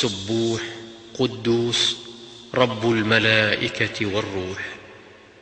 سبوح قدوس رب الملائكة والروح.